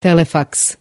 telefax.